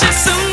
just so